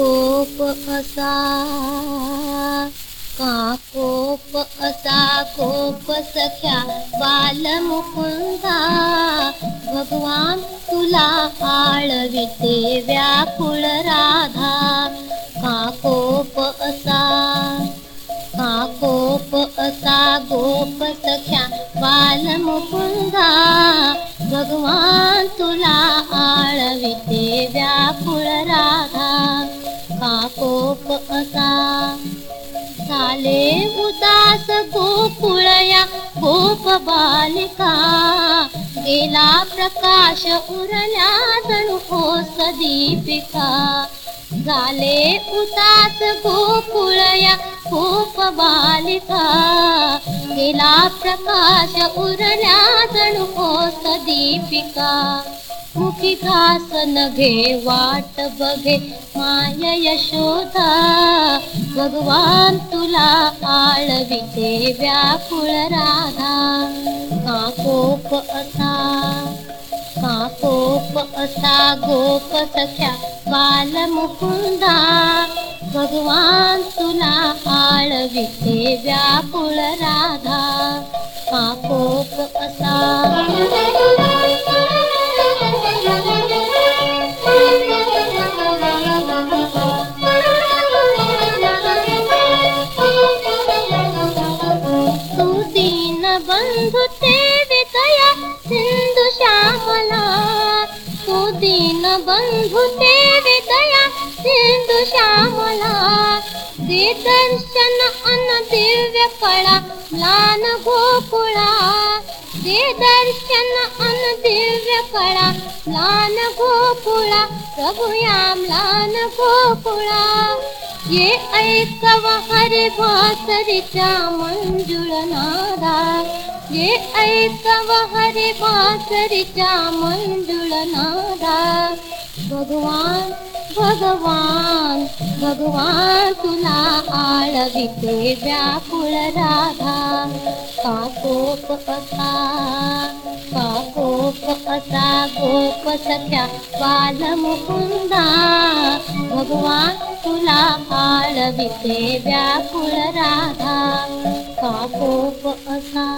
ोप असा काकोप कोप सख्या बालमुकुन्दा भगवान तुला बालमुकुन्द भगवान् पुला आलविधाकोप असा काकोप असा गो सख्या बालमुकुंदा भगवान तुला आळविते व्याकुळ राधा का कोप असा. झाले उदास गोकुळया गोप बालिका गेला प्रकाश उरल्या ओस दीपिका. झाले उदास गोकुळया गोप बालिका प्रकाश उरल्या जणू ओस दीपिका। मुखी घास नघे वाट बघे माय यशोदा। भगवान तुला आळविते व्याकुळ राधा। का कोप असा? का कोप असा गोप सख्या बाल मुकुंदा? भगवान तुला आळविते व्याकुळ राधा कोप असा। तू दीन बंधु ते विदया सिंधु श्यामला। तू दीन बंधु ते विदया सिंधु श्यामला दर्शन अन दिव्य कळा म्लान गोकुळा। दे दर्शन अन दिव्य कळा म्लान गोकुळा प्रभु या म्लान गोकुळा। ये ऐकव हरे नादा ये ऐकव हरे भासरीच्या मंजुळ नादा भगवान भगवान भगवान तुला आळविते व्याकुळ राधा का कोप असा का कोप असा गोप सख्या बाल मुकुंदा भगवान तुला आळविते व्याकुळ राधा का कोप असा